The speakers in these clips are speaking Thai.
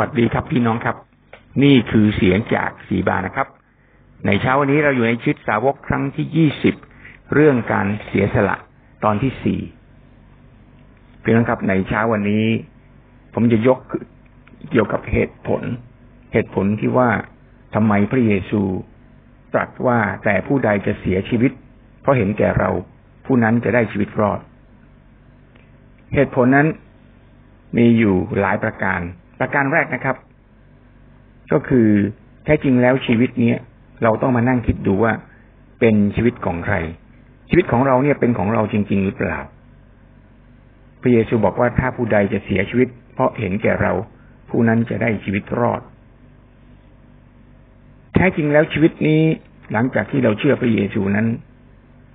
วัสดีครับพี่น้องครับ นี่คือเสียงจากสีบานะครับ ในเช้าวันนี้เราอยู่ในชุดสาวกครั้งที่ยี่สิบเรื่องการเสียสละตอนที่สี่พี่น้องครับในเช้าวันนี้ ผมจะยกเกี่ยวกับเหตุผล เหตุผลที่ว่าทำไมพระเยซูตรัสว่าแต่ผู้ใดจะเสียชีวิต เพราะเห็นแก่เราผู้นั้นจะได้ชีวิตรอด เหตุผลนั้นมีอยู่หลายประการ ประการแรกนะครับ ก็คือแท้จริงแล้วชีวิตนี้เราต้องมานั่งคิดดูว่าเป็นชีวิตของใคร ชีวิตของเราเนี่ยเป็นของเราจริง ๆ หรือเปล่า พระเยซูบอกว่าถ้าผู้ใดจะเสียชีวิต เพราะเห็นแก่เรา ผู้นั้นจะได้ชีวิตรอด แท้จริงแล้วชีวิตนี้หลังจากที่เราเชื่อพระเยซูนั้น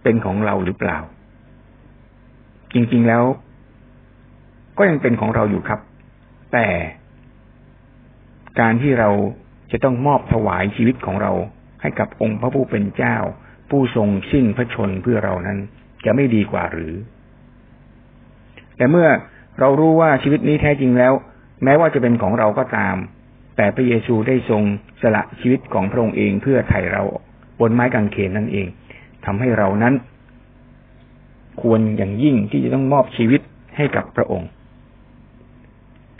เป็นของเราหรือเปล่า จริง ๆแล้ว ก็ยังเป็นของเราอยู่ครับ แต่ การที่เราจะต้องมอบถวายชีวิตของเรา ให้กับองค์พระผู้เป็นเจ้า ผู้ทรงสิ้นพระชนเพื่อเรานั้น จะไม่ดีกว่าหรือ แต่เมื่อเรารู้ว่าชีวิตนี้แท้จริงแล้ว แม้ว่าจะเป็นของเราก็ตาม แต่พระเยซูได้ทรงสละชีวิตของพระองค์เองเพื่อไถ่เราบนไม้กางเขนนั่นเองทำให้เรานั้น ควรอย่างยิ่งที่จะต้องมอบชีวิตให้กับพระองค์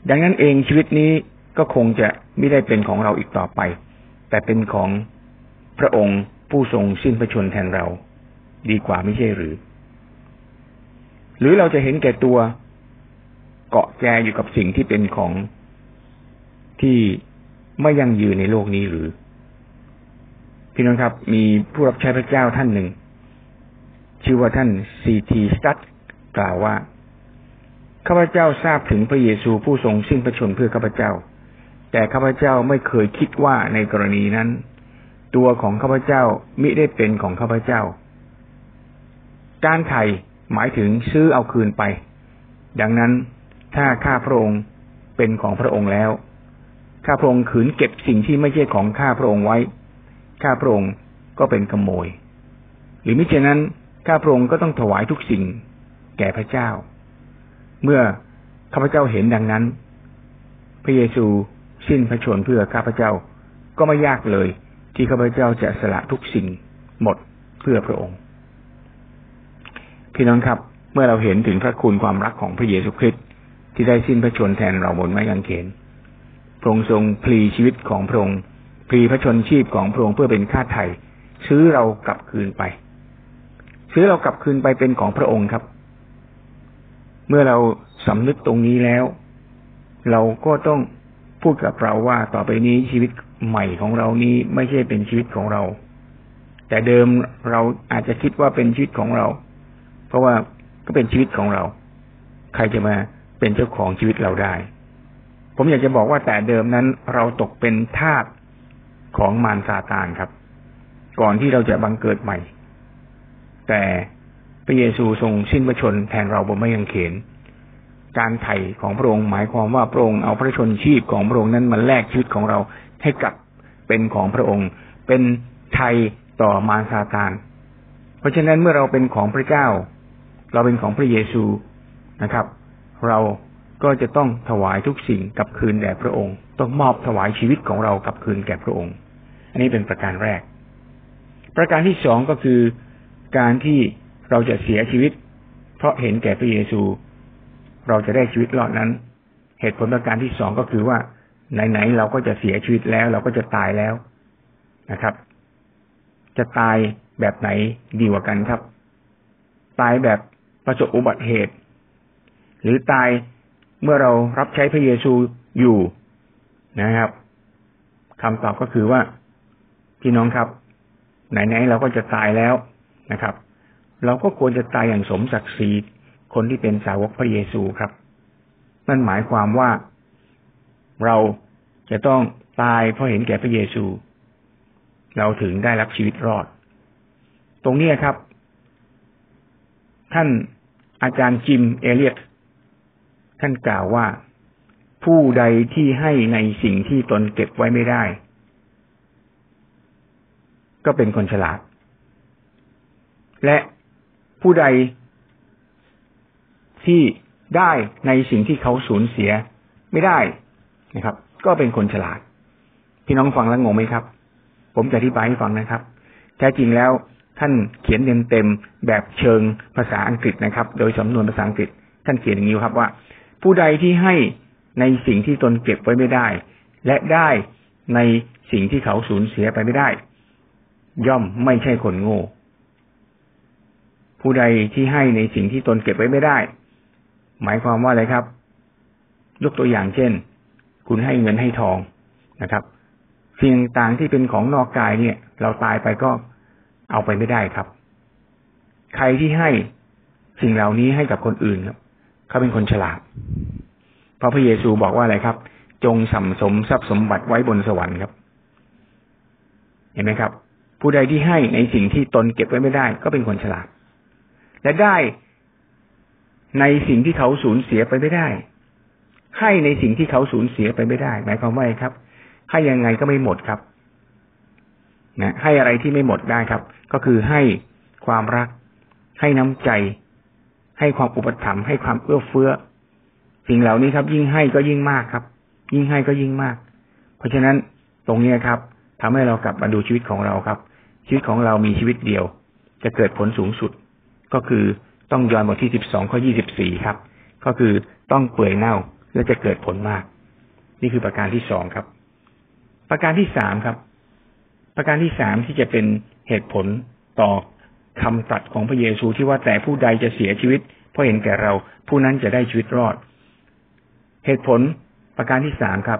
ดังนั้นเองชีวิตนี้ ก็คงจะไม่ได้เป็นของเราอีกต่อไป แต่เป็นของพระองค์ผู้ทรงสิ้นพระชนแทนเรา ดีกว่าไม่ใช่หรือ หรือเราจะเห็นแก่ตัวเกาะแจอยู่กับสิ่งที่เป็นของที่ไม่ยั่งยืนในโลกนี้หรือ พี่น้องครับ มีผู้รับใช้พระเจ้าท่านหนึ่ง ชื่อว่าท่านซีทีสตัดกล่าวว่าข้าพเจ้าทราบถึงพระเยซูผู้ทรงสิ้นพระชนเพื่อข้าพเจ้า แต่ข้าพเจ้าไม่เคยคิดว่าในกรณีนั้น ตัวของข้าพเจ้ามิได้เป็นของข้าพเจ้า การไถ่หมายถึงซื้อเอาคืนไป ดังนั้นถ้าข้าพระองค์เป็นของพระองค์แล้ว ข้าพระองค์ขืนเก็บสิ่งที่ไม่ใช่ของข้าพระองค์ไว้ ข้าพระองค์ก็เป็นขโมย หรือมิฉะนั้น ข้าพระองค์ก็ต้องถวายทุกสิ่ง แก่พระเจ้า เมื่อข้าพเจ้าเห็นดังนั้น พระเยซู สิ้นพระชนเพื่อข้าพเจ้า ก็ไม่ยากเลย ที่ข้าพเจ้าจะสละทุกสิ่งหมดเพื่อพระองค์ พี่น้องครับ เมื่อเราเห็นถึงพระคุณความรักของพระเยซูคริสต์ที่ได้สิ้นพระชนแทนเราบนไม้กางเขนพระองค์ทรงพลีชีวิตของพระองค์พลีพระชนชีพของพระองค์เพื่อเป็นค่าไถ่ซื้อเรากลับคืนไป ซื้อเรากลับคืนไปเป็นของพระองค์ครับ เมื่อเราสำนึกตรงนี้แล้ว เราก็ต้อง พูดกับเราว่าต่อไปนี้ชีวิตใหม่ของเรานี้ไม่ใช่เป็นชีวิตของเรา แต่เดิมเราอาจจะคิดว่าเป็นชีวิตของเรา เพราะว่าก็เป็นชีวิตของเรา ใครจะมาเป็นเจ้าของชีวิตเราได้ ผมอยากจะบอกว่าแต่เดิมนั้นเราตกเป็นทาสของมารซาตานครับ ก่อนที่เราจะบังเกิดใหม่ แต่พระเยซูทรงสิ้นพระชนแทนเราบนไม้กางเขน การไถ่ของพระองค์หมายความว่าพระองค์เอาพระชนชีพของพระองค์นั้นมาแลกชีวิตของเราให้กลับเป็นของพระองค์ เป็นไทยต่อมารซาตาน เพราะฉะนั้นเมื่อเราเป็นของพระเจ้า เราเป็นของพระเยซูนะครับ เราก็จะต้องถวายทุกสิ่งกับคืนแด่พระองค์ ต้องมอบถวายชีวิตของเรากับคืนแก่พระองค์ อันนี้เป็นประการแรก ประการที่สองก็คือการที่เราจะเสียชีวิต เพราะเห็นแก่พระเยซู เราจะได้ชีวิตรอดนั้น เหตุผลประการที่สองก็คือว่าไหนๆเราก็จะเสียชีวิตแล้ว เราก็จะตายแล้วนะครับ จะตายแบบไหนดีกว่ากันครับ ตายแบบประสบอุบัติเหตุ หรือตายเมื่อเรารับใช้พระเยซูอยู่นะครับคำตอบก็คือว่าพี่น้องครับ ไหนๆเราก็จะตายแล้วนะครับ เราก็ควรจะตายอย่างสมศักดิ์ศรี คนที่เป็นสาวกพระเยซูครับ นั่นหมายความว่าเราจะต้องตายเพราะเห็นแก่พระเยซู เราถึงได้รับชีวิตรอด ตรงนี้ครับ ท่านอาจารย์จิมเอเลียตท่านกล่าวว่า ผู้ใดที่ให้ในสิ่งที่ตนเก็บไว้ไม่ได้ ก็เป็นคนฉลาด และผู้ใด ที่ได้ในสิ่งที่เขาสูญเสียไม่ได้นะครับ ก็เป็นคนฉลาด พี่น้องฟังแล้วงงไหมครับ ผมจะอธิบายให้ฟังนะครับ แท้จริงแล้วท่านเขียนเต็มเต็มแบบเชิงภาษาอังกฤษนะครับ โดยสำนวนภาษาอังกฤษ ท่านเขียนอย่างนี้ครับว่า ผู้ใดที่ให้ในสิ่งที่ตนเก็บไว้ไม่ได้ และได้ในสิ่งที่เขาสูญเสียไปไม่ได้ ย่อมไม่ใช่คนโง่ ผู้ใดที่ให้ในสิ่งที่ตนเก็บไว้ไม่ได้ หมายความว่าอะไรครับ ยกตัวอย่างเช่น คุณให้เงินให้ทองนะครับสิ่งต่างที่เป็นของนอกกายเนี่ย เราตายไปก็เอาไปไม่ได้ครับ ใครที่ให้สิ่งเหล่านี้ให้กับคนอื่นครับเขาเป็นคนฉลาดเพราะพระเยซูบอกว่าอะไรครับ จงสัมสมทรัพย์สมบัติไว้บนสวรรค์ครับ เห็นไหมครับ ผู้ใดที่ให้ในสิ่งที่ตนเก็บไว้ไม่ได้ ก็เป็นคนฉลาด และได้ ในสิ่งที่เขาสูญเสียไปไม่ได้ ให้ในสิ่งที่เขาสูญเสียไปไม่ได้ หมายความว่าไงครับ ให้ยังไงก็ไม่หมดครับ นะ ให้อะไรที่ไม่หมดได้ครับ ก็คือให้ความรัก ให้น้ำใจ ให้ความอุปถัมภ์ให้ความเอื้อเฟื้อ สิ่งเหล่านี้ครับ ยิ่งให้ก็ยิ่งมากครับ ยิ่งให้ก็ยิ่งมาก เพราะฉะนั้นตรงนี้ครับทำให้เรากลับมาดูชีวิตของเราครับ ชีวิตของเรามีชีวิตเดียว จะเกิดผลสูงสุด ก็คือ ต้องยอนบทที่สิบสองข้อยี่สิบสี่ครับ ก็คือต้องเปื่อยเน่าและจะเกิดผลมาก นี่คือประการที่สองครับ ประการที่สามครับ ประการที่สามที่จะเป็นเหตุผลต่อคำตรัสของพระเยซูที่ว่าแต่ผู้ใดจะเสียชีวิต เพราะเห็นแก่เราผู้นั้นจะได้ชีวิตรอด เหตุผลประการที่สามครับ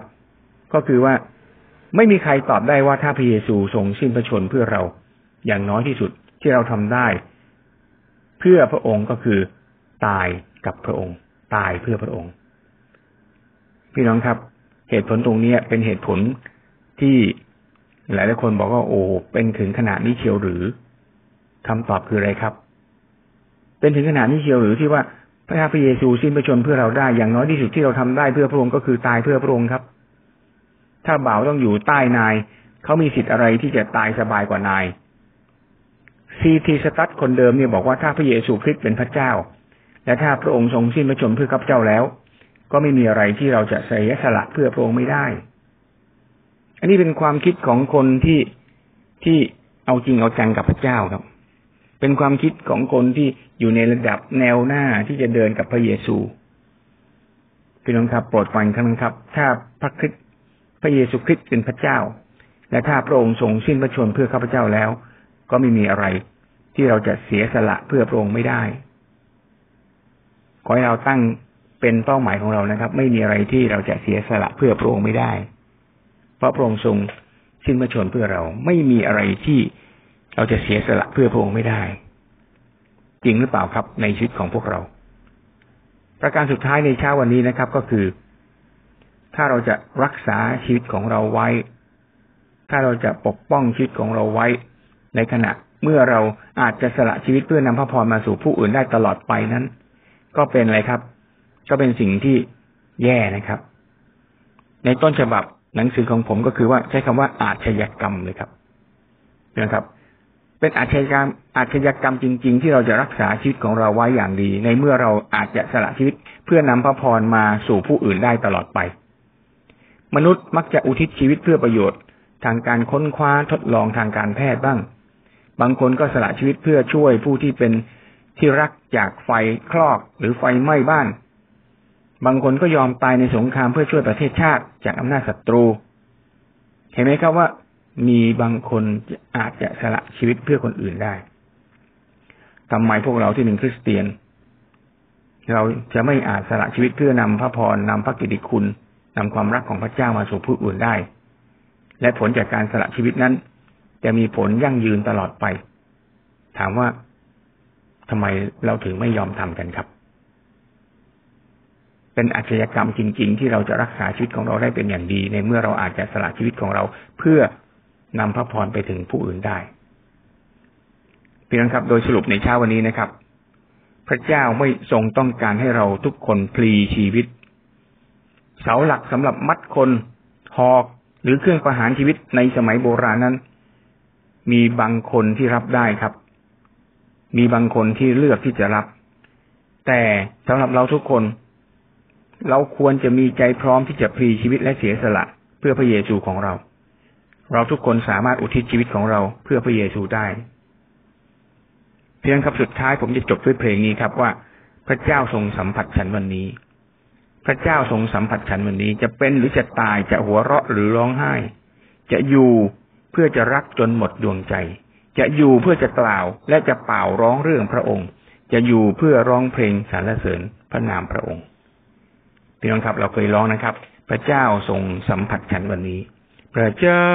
ก็คือว่าไม่มีใครตอบได้ว่าถ้าพระเยซูทรงสิ้นพระชนเพื่อเรา อย่างน้อยที่สุดที่เราทำได้ เพื่อพระองค์ก็คือตายกับพระองค์ ตายเพื่อพระองค์ พี่น้องครับ เหตุผลตรงนี้เป็นเหตุผลที่หลายหลายคนบอกว่าโอ้เป็นถึงขนาดนี้เชียวหรือคำตอบคืออะไรครับ เป็นถึงขนาดนี้เชียวหรือที่ว่าพระพระเยซูสิ้นพระชนเพื่อเราได้อย่างน้อยที่สุดที่เราทำได้เพื่อพระองค์ก็คือตายเพื่อพระองค์ครับ ถ้าบ่าวต้องอยู่ใต้นายเขามีสิทธิ์อะไรที่จะตายสบายกว่านาย ซีทีสตัดคนเดิมเนี่ยบอกว่าถ้าพระเยซูคริสต์เป็นพระเจ้า และถ้าพระองค์ทรงสิ้นพระชนเพื่อข้าพเจ้าแล้ว ก็ไม่มีอะไรที่เราจะเสียสละเพื่อพระองค์ไม่ได้ อันนี้เป็นความคิดของคนที่ที่เอาจริงเอาจังกับพระเจ้าครับ เป็นความคิดของคนที่อยู่ในระดับแนวหน้าที่จะเดินกับพระเยซูพี่น้องครับโปรดฟังครั้งครับ ถ้าพระคริสต์พระเยซูคริสต์เป็นพระเจ้า และถ้าพระองค์ทรงสิ้นพระชนเพื่อข้าพเจ้าแล้ว ก็ไม่มีอะไรที่เราจะเสียสละเพื่อพระองค์ไม่ได้ ขอให้เราตั้งเป็นเป้าหมายของเรานะครับ ไม่มีอะไรที่เราจะเสียสละเพื่อพระองค์ไม่ได้ เพราะพระองค์ทรงสิ้นพระชนเพื่อเรา ไม่มีอะไรที่เราจะเสียสละเพื่อพระองค์ไม่ได้ จริงหรือเปล่าครับในชีวิตของพวกเรา ประการสุดท้ายในเช้าวันนี้นะครับ ก็คือ ถ้าเราจะรักษาชีวิตของเราไว้ ถ้าเราจะปกป้องชีวิตของเราไว้ ในขณะเมื่อเราอาจจะสละชีวิตเพื่อนำพระพรมาสู่ผู้อื่นได้ตลอดไปนั้น ก็เป็นอะไรครับ ก็เป็นสิ่งที่แย่นะครับ ในต้นฉบับหนังสือของผมก็คือว่าใช้คำว่าอาชญากรรมเลยครับนะครับ เป็นอาชญากรรม อาชญากรรมจริง ๆ ที่เราจะรักษาชีวิตของเราไว้อย่างดี ในเมื่อเราอาจจะสละชีวิตเพื่อนำพระพรมาสู่ผู้อื่นได้ตลอดไป มนุษย์มักจะอุทิศชีวิตเพื่อประโยชน์ ทางการค้นคว้าทดลองทางการแพทย์บ้าง บางคนก็สละชีวิตเพื่อช่วยผู้ที่เป็นที่รักจากไฟคลอกหรือไฟไหม้บ้าน บางคนก็ยอมตายในสงครามเพื่อช่วยประเทศชาติจากอำนาจศัตรู เห็นไหมครับว่ามีบางคนอาจจะสละชีวิตเพื่อคนอื่นได้ทำไมพวกเราที่เป็นคริสเตียน เราจะไม่อาจสละชีวิตเพื่อนำพระพรนำพระกิติคุณนำความรักของพระเจ้ามาสู่ผู้อื่นได้ และผลจากการสละชีวิตนั้น จะมีผลยั่งยืนตลอดไป ถามว่าทำไมเราถึงไม่ยอมทำกันครับ เป็นอาชญากรรมจริง ๆ ที่เราจะรักษาชีวิตของเราได้เป็นอย่างดี ในเมื่อเราอาจจะสละชีวิตของเรา เพื่อนำพระพรไปถึงผู้อื่นได้พี่น้องครับ โดยสรุปในเช้าวันนี้นะครับ พระเจ้าไม่ทรงต้องการให้เราทุกคนพลีชีวิต เสาหลักสำหรับมัดคนหอกหรือเครื่องประหารชีวิตในสมัยโบราณนั้น มีบางคนที่รับได้ครับ มีบางคนที่เลือกที่จะรับ แต่สำหรับเราทุกคน เราควรจะมีใจพร้อมที่จะพลีชีวิตและเสียสละ เพื่อพระเยซูของเรา เราทุกคนสามารถอุทิศชีวิตของเราเพื่อพระเยซูได้ เพียงครับสุดท้ายผมจะจบด้วยเพลงนี้ครับว่า พระเจ้าทรงสัมผัสฉันวันนี้พระเจ้าทรงสัมผัสฉันวันนี้ จะเป็นหรือจะตายจะหัวเราะหรือร้องไห้ จะอยู่ พื่อจะรักจนหมดดวงใจ จะอยู่เพื่อจะกล่าวและจะเป่าร้องเรื่องพระองค์ จะอยู่เพื่อร้องเพลงสรรเสริญพระนามพระองค์พี่น้องครับเราเคยร้องนะครับ พระเจ้าทรงสัมผัสฉันวันนี้ พระเจ้า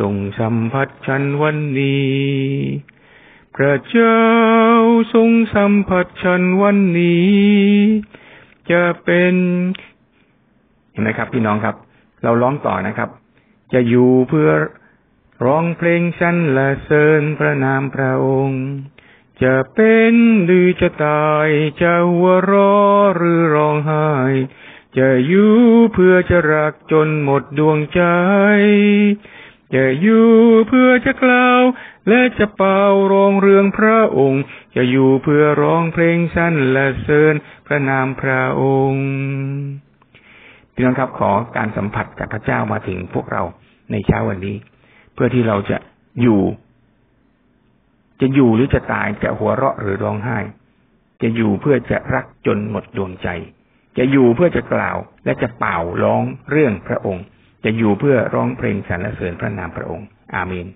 ทรงสัมผัสฉันวันนี้ พระเจ้าทรงสัมผัสฉันวันนี้ จะเป็นเห็นไหมครับ พี่น้องครับ เราร้องต่อนะครับ จะอยู่เพื่อ ร้องเพลงสรรเสริญพระนามพระองค์ จะเป็นหรือจะตาย จะหัวเรอหรือร้องไห้ จะอยู่เพื่อจะรักจนหมดดวงใจ จะอยู่เพื่อจะกล่าว และจะเป่าร้องเรื่องพระองค์ จะอยู่เพื่อร้องเพลงสรรเสริญพระนามพระองค์พี่น้องครับขอการสัมผัสจากพระเจ้ามาถึงพวกเราในเช้าวันนี้ พื่อที่เราจะอยู่ จะอยู่หรือจะตายจะหัวเราะหรือร้องไห้ จะอยู่เพื่อจะรักจนหมดดวงใจ จะอยู่เพื่อจะกล่าว และจะเป่าร้องเรื่องพระองค์ จะอยู่เพื่อร้องเพลงสรรเสริญพระนามพระองค์ อาเมน